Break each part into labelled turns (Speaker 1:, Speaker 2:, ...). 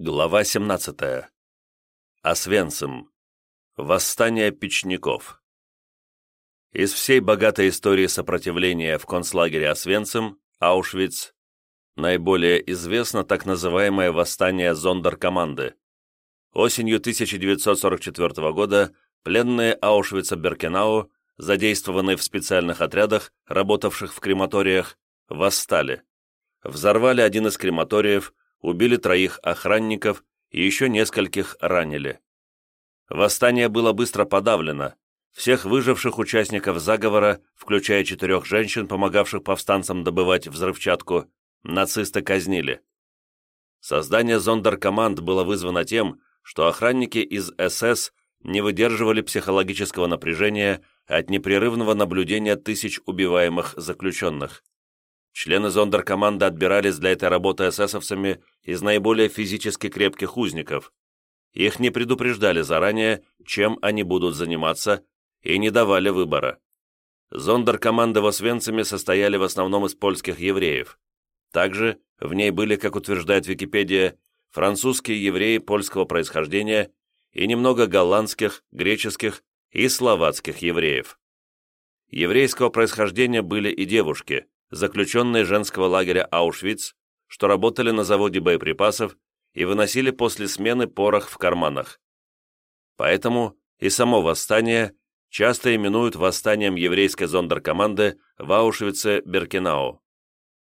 Speaker 1: Глава 17. Освенцим. Восстание печников. Из всей богатой истории сопротивления в концлагере Освенцим, Аушвиц, наиболее известно так называемое восстание зондеркоманды. Осенью 1944 года пленные Аушвица-Беркенау, задействованные в специальных отрядах, работавших в крематориях, восстали. Взорвали один из крематориев, убили троих охранников и еще нескольких ранили. Восстание было быстро подавлено. Всех выживших участников заговора, включая четырех женщин, помогавших повстанцам добывать взрывчатку, нацисты казнили. Создание зондеркоманд было вызвано тем, что охранники из СС не выдерживали психологического напряжения от непрерывного наблюдения тысяч убиваемых заключенных. Члены зондеркоманды отбирались для этой работы эсэсовцами из наиболее физически крепких узников. Их не предупреждали заранее, чем они будут заниматься, и не давали выбора. Зондеркоманды в Освенциме состояли в основном из польских евреев. Также в ней были, как утверждает Википедия, французские евреи польского происхождения и немного голландских, греческих и словацких евреев. Еврейского происхождения были и девушки, заключенные женского лагеря Аушвиц, что работали на заводе боеприпасов и выносили после смены порох в карманах. Поэтому и само восстание часто именуют восстанием еврейской зондеркоманды в Аушвице-Беркенау.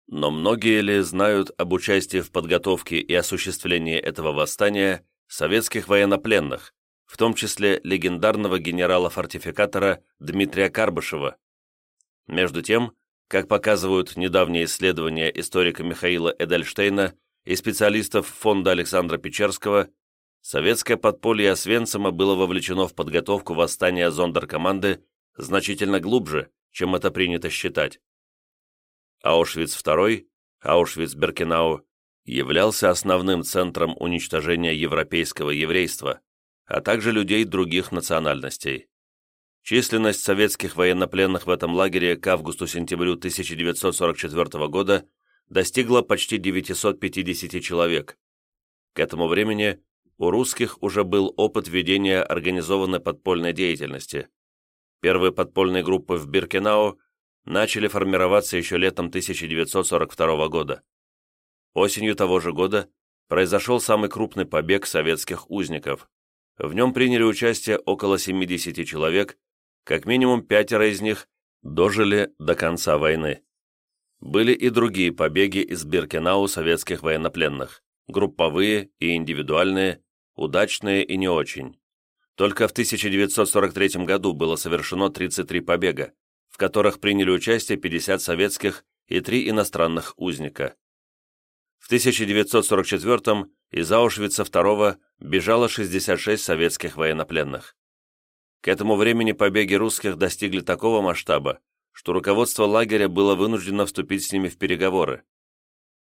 Speaker 1: Но многие ли знают об участии в подготовке и осуществлении этого восстания советских военнопленных, в том числе легендарного генерала-фортификатора Дмитрия Карбышева? Между тем, как показывают недавние исследования историка Михаила Эдельштейна и специалистов фонда Александра Печерского, советское подполье Освенцима было вовлечено в подготовку восстания зондеркоманды значительно глубже, чем это принято считать. Аушвиц-II, Аушвиц-Беркенау, являлся основным центром уничтожения европейского еврейства, а также людей других национальностей. Численность советских военнопленных в этом лагере к августу-сентябрю 1944 года достигла почти 950 человек. К этому времени у русских уже был опыт ведения организованной подпольной деятельности. Первые подпольные группы в Биркенау начали формироваться еще летом 1942 года. Осенью того же года произошел самый крупный побег советских узников. В нем приняли участие около 70 человек, как минимум пятеро из них дожили до конца войны. Были и другие побеги из Биркенау советских военнопленных, групповые и индивидуальные, удачные и не очень. Только в 1943 году было совершено 33 побега, в которых приняли участие 50 советских и 3 иностранных узника. В 1944 из Аушвица II бежало 66 советских военнопленных. К этому времени побеги русских достигли такого масштаба, что руководство лагеря было вынуждено вступить с ними в переговоры.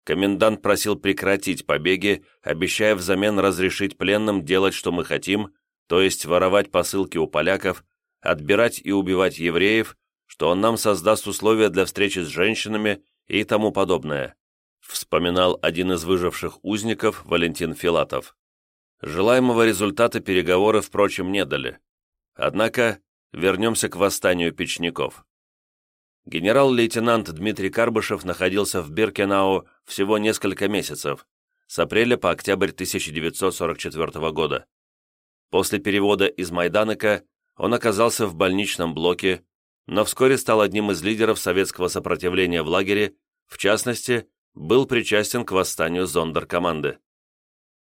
Speaker 1: Комендант просил прекратить побеги, обещая взамен разрешить пленным делать, что мы хотим, то есть воровать посылки у поляков, отбирать и убивать евреев, что он нам создаст условия для встречи с женщинами и тому подобное, вспоминал один из выживших узников Валентин Филатов. Желаемого результата переговоры, впрочем, не дали. Однако вернемся к восстанию печников. Генерал-лейтенант Дмитрий Карбышев находился в Биркенау всего несколько месяцев, с апреля по октябрь 1944 года. После перевода из Майданека он оказался в больничном блоке, но вскоре стал одним из лидеров советского сопротивления в лагере, в частности, был причастен к восстанию зондеркоманды.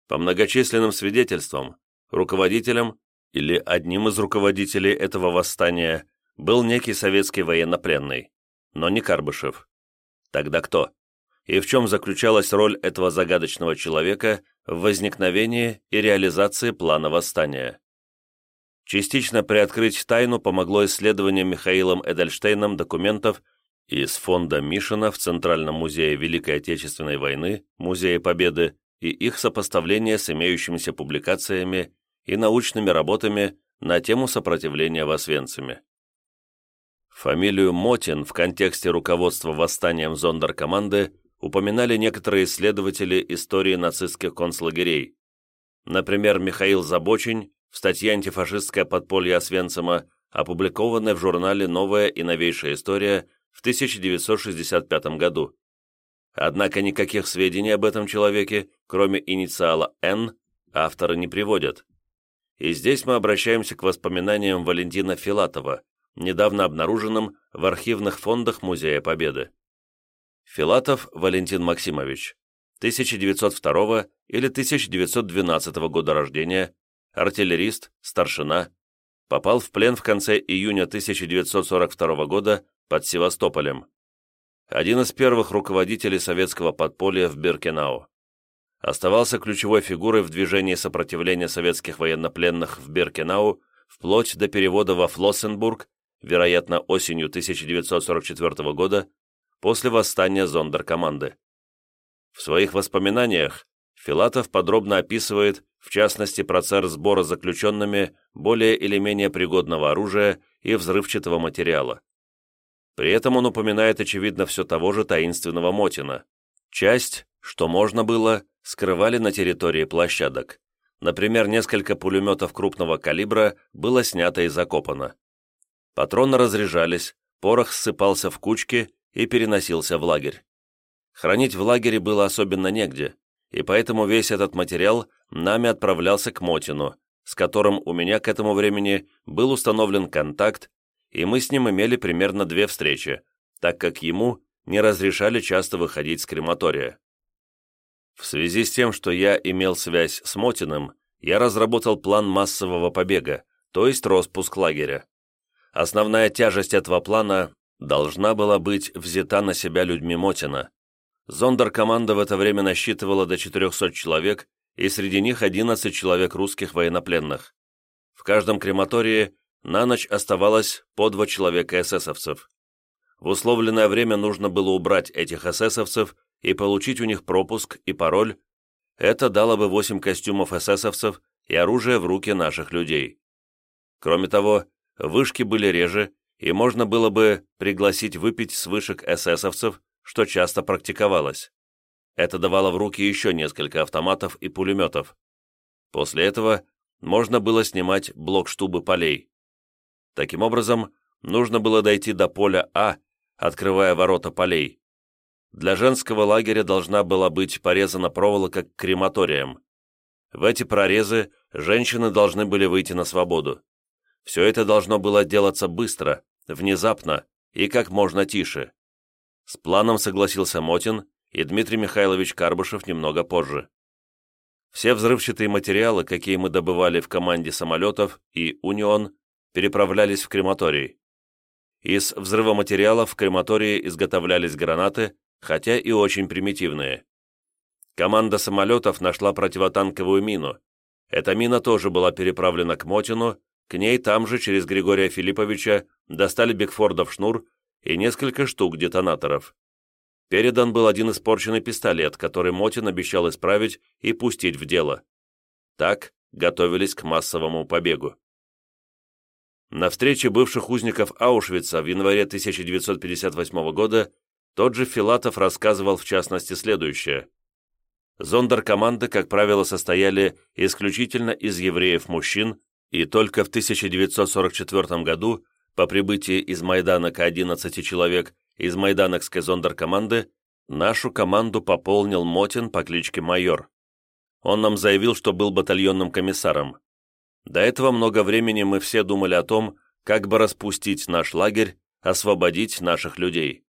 Speaker 1: По многочисленным свидетельствам, руководителем или одним из руководителей этого восстания был некий советский военнопленный, но не Карбышев. Тогда кто? И в чем заключалась роль этого загадочного человека в возникновении и реализации плана восстания? Частично приоткрыть тайну помогло исследование Михаилом Эдельштейном документов из фонда Мишина в Центральном музее Великой Отечественной войны, Музее Победы, и их сопоставление с имеющимися публикациями и научными работами на тему сопротивления в Освенциме. Фамилию Мотин в контексте руководства восстанием зондеркоманды упоминали некоторые исследователи истории нацистских концлагерей, например, Михаил Забочень в статье «Антифашистское подполье Освенцима», опубликованной в журнале «Новая и новейшая история» в 1965 году. Однако никаких сведений об этом человеке, кроме инициала «Н», авторы не приводят. И здесь мы обращаемся к воспоминаниям Валентина Филатова, недавно обнаруженным в архивных фондах Музея Победы. Филатов Валентин Максимович, 1902 или 1912 года рождения, артиллерист, старшина, попал в плен в конце июня 1942 года под Севастополем. Один из первых руководителей советского подполья в Биркенау. Оставался ключевой фигурой в движении сопротивления советских военнопленных в Биркенау вплоть до перевода во Флоссенбург, вероятно, осенью 1944 года, после восстания зондеркоманды. В своих воспоминаниях Филатов подробно описывает, в частности, процесс сбора заключенными более или менее пригодного оружия и взрывчатого материала. При этом он упоминает, очевидно, все того же таинственного Мотина. Часть, что можно было, скрывали на территории площадок. Например, несколько пулеметов крупного калибра было снято и закопано. Патроны разряжались, порох ссыпался в кучки и переносился в лагерь. Хранить в лагере было особенно негде, и поэтому весь этот материал нами отправлялся к Мотину, с которым у меня к этому времени был установлен контакт и мы с ним имели примерно две встречи, так как ему не разрешали часто выходить с крематория. В связи с тем, что я имел связь с Мотиным, я разработал план массового побега, то есть распуск лагеря. Основная тяжесть этого плана должна была быть взята на себя людьми Мотина. Зондеркоманда в это время насчитывала до 400 человек, и среди них 11 человек русских военнопленных. В каждом крематории на ночь оставалось по два человека эсэсовцев. В условленное время нужно было убрать этих эсэсовцев и получить у них пропуск и пароль. Это дало бы восемь костюмов эсэсовцев и оружие в руки наших людей. Кроме того, вышки были реже, и можно было бы пригласить выпить с вышек эсэсовцев, что часто практиковалось. Это давало в руки еще несколько автоматов и пулеметов. После этого можно было снимать блок-штубы полей. Таким образом, нужно было дойти до поля А, открывая ворота полей. Для женского лагеря должна была быть порезана проволока к крематориям. В эти прорезы женщины должны были выйти на свободу. Все это должно было делаться быстро, внезапно и как можно тише. С планом согласился Мотин и Дмитрий Михайлович Карбышев немного позже. Все взрывчатые материалы, какие мы добывали в команде самолетов и «Унион», переправлялись в крематорий. Из взрывоматериалов в крематории изготовлялись гранаты, хотя и очень примитивные. Команда самолетов нашла противотанковую мину. Эта мина тоже была переправлена к Мотину, к ней там же через Григория Филипповича достали Бигфордов шнур и несколько штук детонаторов. Передан был один испорченный пистолет, который Мотин обещал исправить и пустить в дело. Так готовились к массовому побегу. На встрече бывших узников Аушвица в январе 1958 года тот же Филатов рассказывал в частности следующее. Зондеркоманды, как правило, состояли исключительно из евреев-мужчин, и только в 1944 году, по прибытии из Майдана к 11 человек из майданокской зондеркоманды, нашу команду пополнил Мотин по кличке Майор. Он нам заявил, что был батальонным комиссаром. До этого много времени мы все думали о том, как бы распустить наш лагерь, освободить наших людей.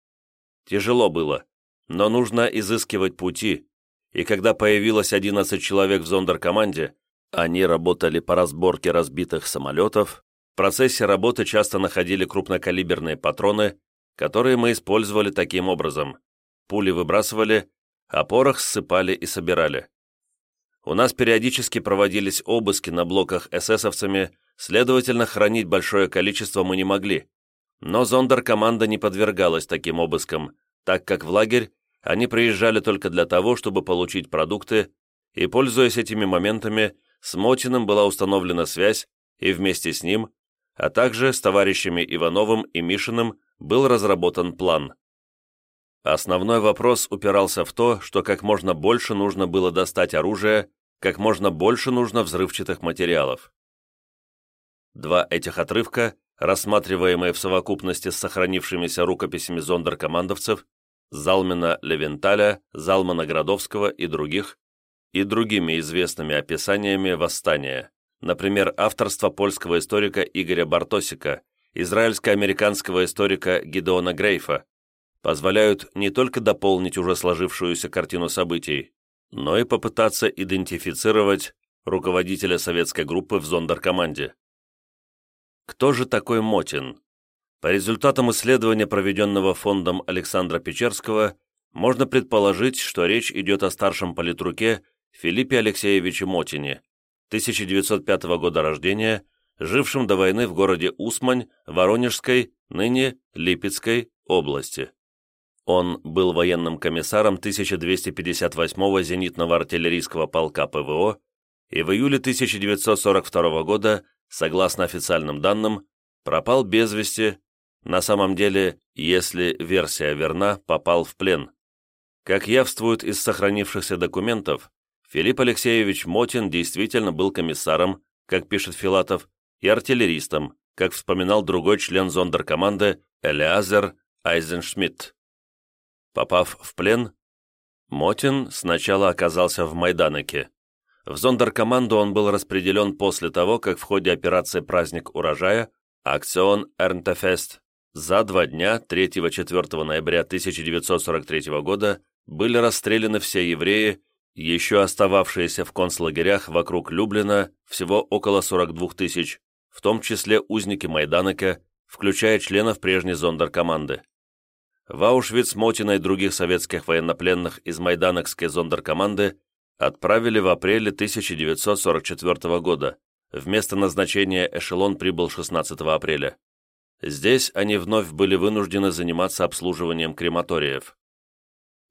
Speaker 1: Тяжело было, но нужно изыскивать пути, и когда появилось 11 человек в зондеркоманде, они работали по разборке разбитых самолетов, в процессе работы часто находили крупнокалиберные патроны, которые мы использовали таким образом. Пули выбрасывали, а порох ссыпали и собирали. У нас периодически проводились обыски на блоках эсэсовцами, следовательно, хранить большое количество мы не могли. Но зондеркоманда не подвергалась таким обыскам, так как в лагерь они приезжали только для того, чтобы получить продукты, и, пользуясь этими моментами, с Мотиным была установлена связь, и вместе с ним, а также с товарищами Ивановым и Мишиным был разработан план. Основной вопрос упирался в то, что как можно больше нужно было достать оружия как можно больше нужно взрывчатых материалов. Два этих отрывка, рассматриваемые в совокупности с сохранившимися рукописями зондеркомандовцев, Залмена Левенталя, Залмана Градовского и других, и другими известными описаниями восстания, например, авторство польского историка Игоря Бартосика, израильско-американского историка Гидеона Грейфа, позволяют не только дополнить уже сложившуюся картину событий, но и попытаться идентифицировать руководителя советской группы в зондеркоманде. Кто же такой Мотин? По результатам исследования, проведенного фондом Александра Печерского, можно предположить, что речь идет о старшем политруке Филиппе Алексеевиче Мотине, 1905 года рождения, жившем до войны в городе Усмань, Воронежской, ныне Липецкой области. Он был военным комиссаром 1258-го зенитного артиллерийского полка ПВО и в июле 1942 года, согласно официальным данным, пропал без вести, на самом деле, если версия верна, попал в плен. Как явствует из сохранившихся документов, Филипп Алексеевич Мотин действительно был комиссаром, как пишет Филатов, и артиллеристом, как вспоминал другой член зондеркоманды Элиазер Айзеншмидт. Попав в плен, Мотин сначала оказался в Майданеке. В зондеркоманду он был распределен после того, как в ходе операции «Праздник урожая» акцион Эрнтефест за два дня 3-4 ноября 1943 года были расстреляны все евреи, еще остававшиеся в концлагерях вокруг Люблина, всего около 42 тысяч, в том числе узники Майданека, включая членов прежней зондеркоманды. В Аушвиц Мотина и других советских военнопленных из Майданекской зондеркоманды отправили в апреле 1944 года. Вместо назначения эшелон прибыл 16 апреля. Здесь они вновь были вынуждены заниматься обслуживанием крематориев.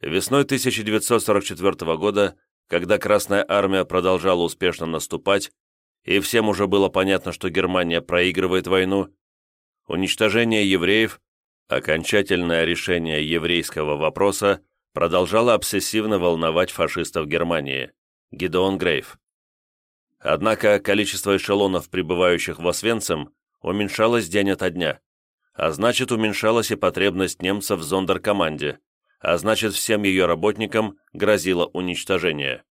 Speaker 1: Весной 1944 года, когда Красная Армия продолжала успешно наступать, и всем уже было понятно, что Германия проигрывает войну, уничтожение евреев, окончательное решение еврейского вопроса продолжало обсессивно волновать фашистов Германии. Гидеон Грейф. Однако количество эшелонов, прибывающих в Освенцим, уменьшалось день ото дня, а значит уменьшалась и потребность немцев в зондеркоманде, а значит всем ее работникам грозило уничтожение.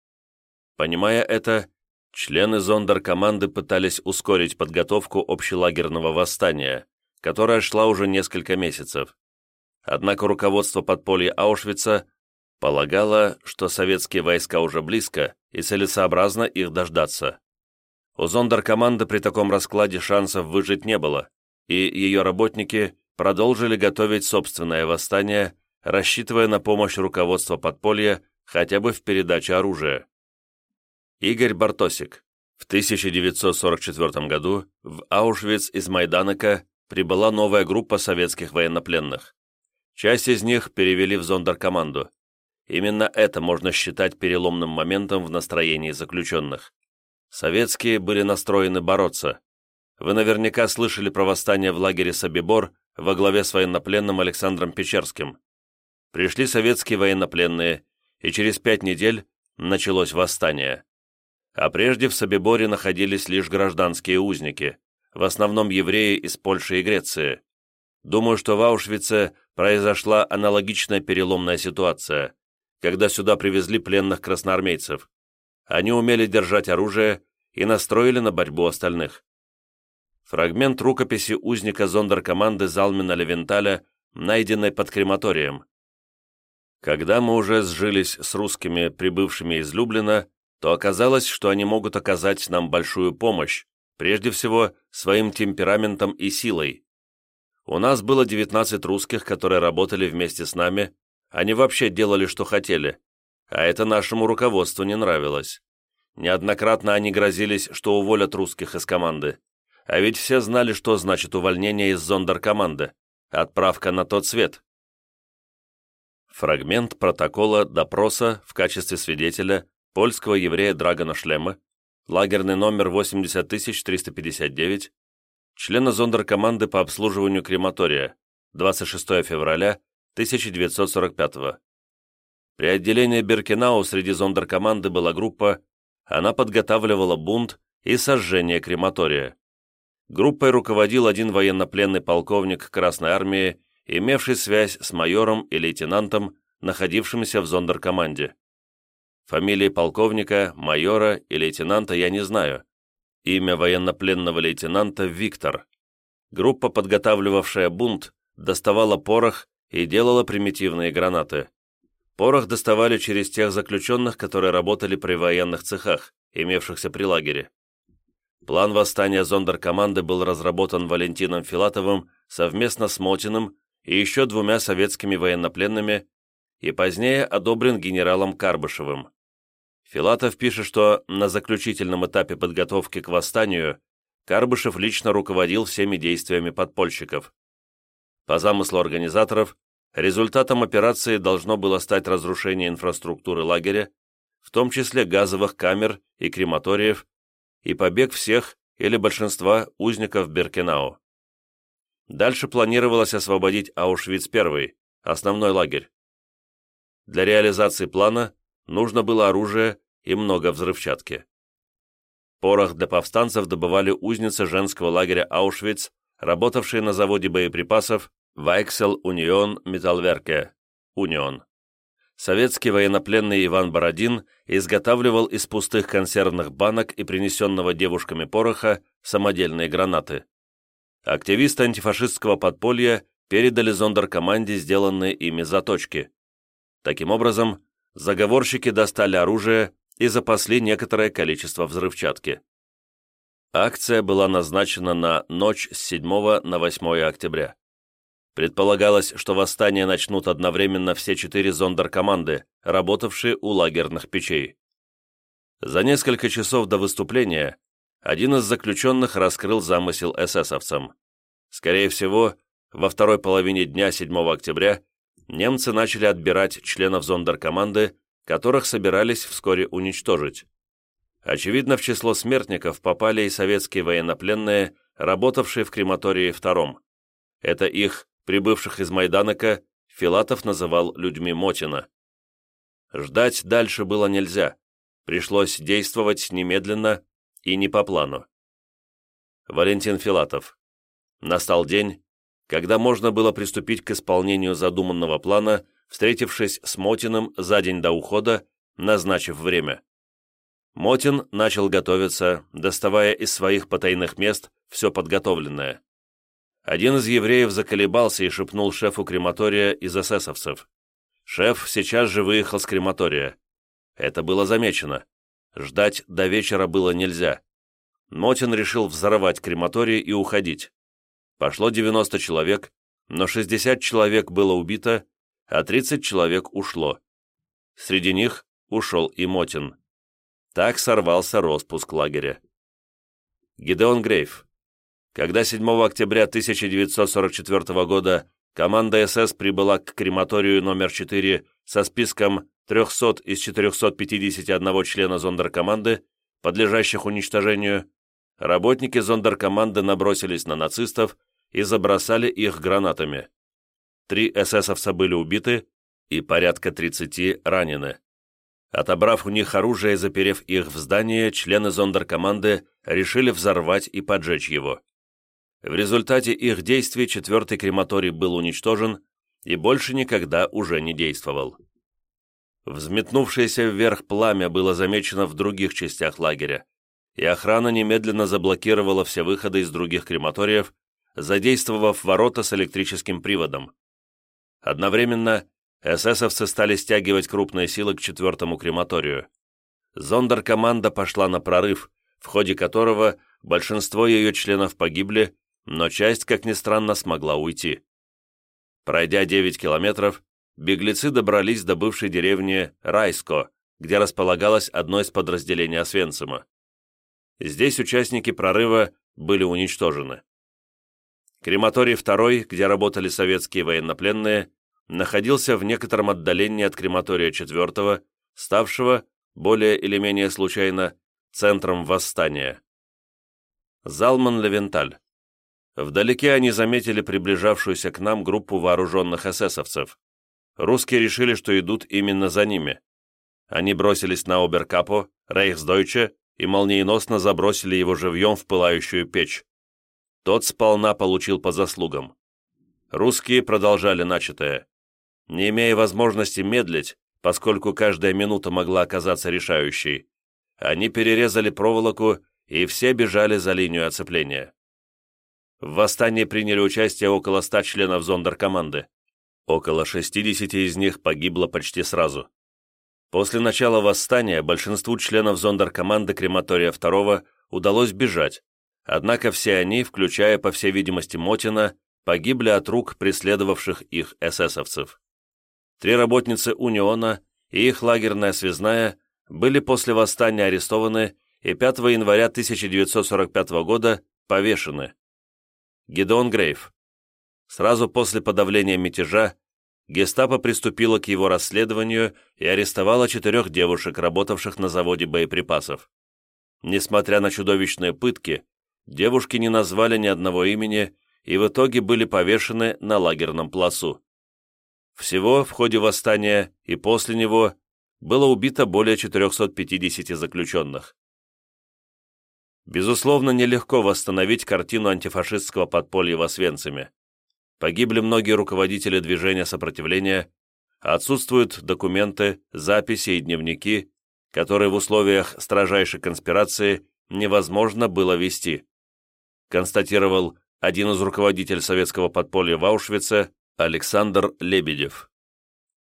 Speaker 1: Понимая это, члены зондеркоманды пытались ускорить подготовку общелагерного восстания, которая шла уже несколько месяцев. Однако руководство подполья Аушвица полагало, что советские войска уже близко и целесообразно их дождаться. У зондеркоманды при таком раскладе шансов выжить не было, и ее работники продолжили готовить собственное восстание, рассчитывая на помощь руководства подполья хотя бы в передаче оружия. Игорь Бартосик. В 1944 году в Аушвиц из Майданока прибыла новая группа советских военнопленных. Часть из них перевели в зондеркоманду. Именно это можно считать переломным моментом в настроении заключенных. Советские были настроены бороться. Вы наверняка слышали про восстание в лагере Собибор во главе с военнопленным Александром Печерским. Пришли советские военнопленные, и через пять недель началось восстание. А прежде в Собиборе находились лишь гражданские узники, в основном евреи из Польши и Греции. Думаю, что в Аушвице произошла аналогичная переломная ситуация, когда сюда привезли пленных красноармейцев. Они умели держать оружие и настроили на борьбу остальных. Фрагмент рукописи узника зондеркоманды Залмина Левенталя, найденной под крематорием. Когда мы уже сжились с русскими, прибывшими из Люблина, то оказалось, что они могут оказать нам большую помощь, прежде всего своим темпераментом и силой. У нас было 19 русских, которые работали вместе с нами, они вообще делали, что хотели, а это нашему руководству не нравилось. Неоднократно они грозились, что уволят русских из команды. А ведь все знали, что значит увольнение из зондеркоманды, отправка на тот свет. Фрагмент протокола допроса в качестве свидетеля польского еврея Драгона Шлема, лагерный номер 80359, члена зондеркоманды по обслуживанию крематория, 26 февраля 1945 При отделении Беркинау среди зондеркоманды была группа, она подготавливала бунт и сожжение крематория. Группой руководил один военнопленный полковник Красной Армии, имевший связь с майором и лейтенантом, находившимися в зондеркоманде. Фамилии полковника, майора и лейтенанта я не знаю. Имя военнопленного лейтенанта Виктор. Группа, подготавливавшая бунт, доставала порох и делала примитивные гранаты. Порох доставали через тех заключенных, которые работали при военных цехах, имевшихся при лагере. План восстания зондеркоманды был разработан Валентином Филатовым совместно с Мотиным и еще двумя советскими военнопленными и позднее одобрен генералом Карбышевым. Филатов пишет, что на заключительном этапе подготовки к восстанию Карбышев лично руководил всеми действиями подпольщиков. По замыслу организаторов, результатом операции должно было стать разрушение инфраструктуры лагеря, в том числе газовых камер и крематориев, и побег всех или большинства узников Беркенау. Дальше планировалось освободить Аушвиц-1, основной лагерь. Для реализации плана нужно было оружие и много взрывчатки. Порох для повстанцев добывали узницы женского лагеря Аушвиц, работавшие на заводе боеприпасов Вайксел Унион Металлверке, Унион. Советский военнопленный Иван Бородин изготавливал из пустых консервных банок и принесенного девушками пороха самодельные гранаты. Активисты антифашистского подполья передали зондеркоманде сделанные ими заточки. Таким образом, заговорщики достали оружие и запасли некоторое количество взрывчатки. Акция была назначена на ночь с 7 на 8 октября. Предполагалось, что восстание начнут одновременно все четыре зондеркоманды, работавшие у лагерных печей. За несколько часов до выступления один из заключенных раскрыл замысел эсэсовцам. Скорее всего, во второй половине дня 7 октября немцы начали отбирать членов зондеркоманды, которых собирались вскоре уничтожить. Очевидно, в число смертников попали и советские военнопленные, работавшие в крематории втором. Это их, прибывших из Майданока, Филатов называл людьми Мотина. Ждать дальше было нельзя. Пришлось действовать немедленно и не по плану. Валентин Филатов. Настал день, когда можно было приступить к исполнению задуманного плана, встретившись с Мотиным за день до ухода, назначив время. Мотин начал готовиться, доставая из своих потайных мест все подготовленное. Один из евреев заколебался и шепнул шефу крематория из эсэсовцев. Шеф сейчас же выехал с крематория. Это было замечено. Ждать до вечера было нельзя. Мотин решил взорвать крематорий и уходить. Пошло 90 человек, но 60 человек было убито, а 30 человек ушло. Среди них ушел и Мотин. Так сорвался распуск лагеря. Гидеон Грейв. Когда 7 октября 1944 года команда СС прибыла к крематорию номер 4 со списком 300 из 451 члена зондеркоманды, подлежащих уничтожению, работники зондеркоманды набросились на нацистов и забросали их гранатами. Три эсэсовца были убиты и порядка 30 ранены. Отобрав у них оружие и заперев их в здании, члены зондеркоманды решили взорвать и поджечь его. В результате их действий четвертый крематорий был уничтожен и больше никогда уже не действовал. Взметнувшееся вверх пламя было замечено в других частях лагеря, и охрана немедленно заблокировала все выходы из других крематориев, задействовав ворота с электрическим приводом. Одновременно эсэсовцы стали стягивать крупные силы к четвертому крематорию. Зондеркоманда пошла на прорыв, в ходе которого большинство ее членов погибли, но часть, как ни странно, смогла уйти. Пройдя 9 километров, беглецы добрались до бывшей деревни Райско, где располагалось одно из подразделений Освенцима. Здесь участники прорыва были уничтожены. Крематорий второй, где работали советские военнопленные, находился в некотором отдалении от крематория четвертого, ставшего, более или менее случайно, центром восстания. Залман Левенталь. Вдалеке они заметили приближавшуюся к нам группу вооруженных эсэсовцев. Русские решили, что идут именно за ними. Они бросились на Оберкапо, Рейхсдойче и молниеносно забросили его живьем в пылающую печь. Тот сполна получил по заслугам. Русские продолжали начатое. Не имея возможности медлить, поскольку каждая минута могла оказаться решающей, они перерезали проволоку и все бежали за линию оцепления. В восстании приняли участие около ста членов зондеркоманды. Около 60 из них погибло почти сразу. После начала восстания большинству членов зондеркоманды крематория 2 удалось бежать, однако все они, включая, по всей видимости, Мотина, погибли от рук преследовавших их эсэсовцев. Три работницы Униона и их лагерная связная были после восстания арестованы и 5 января 1945 года повешены. Гедеон Грейв. Сразу после подавления мятежа гестапо приступило к его расследованию и арестовало четырех девушек, работавших на заводе боеприпасов. Несмотря на чудовищные пытки, девушки не назвали ни одного имени и в итоге были повешены на лагерном плацу. Всего в ходе восстания и после него было убито более 450 заключенных. Безусловно, нелегко восстановить картину антифашистского подполья в Освенциме. Погибли многие руководители движения сопротивления, отсутствуют документы, записи и дневники, которые в условиях строжайшей конспирации невозможно было вести, констатировал один из руководителей советского подполья в Аушвице Александр Лебедев.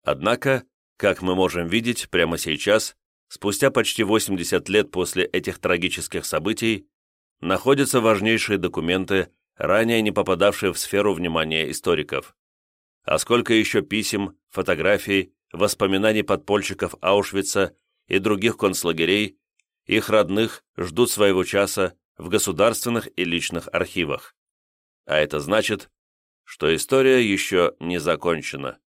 Speaker 1: Однако, как мы можем видеть прямо сейчас, спустя почти 80 лет после этих трагических событий, находятся важнейшие документы, ранее не попадавшие в сферу внимания историков. А сколько еще писем, фотографий, воспоминаний подпольщиков Аушвица и других концлагерей, их родных ждут своего часа в государственных и личных архивах. А это значит, что история еще не закончена.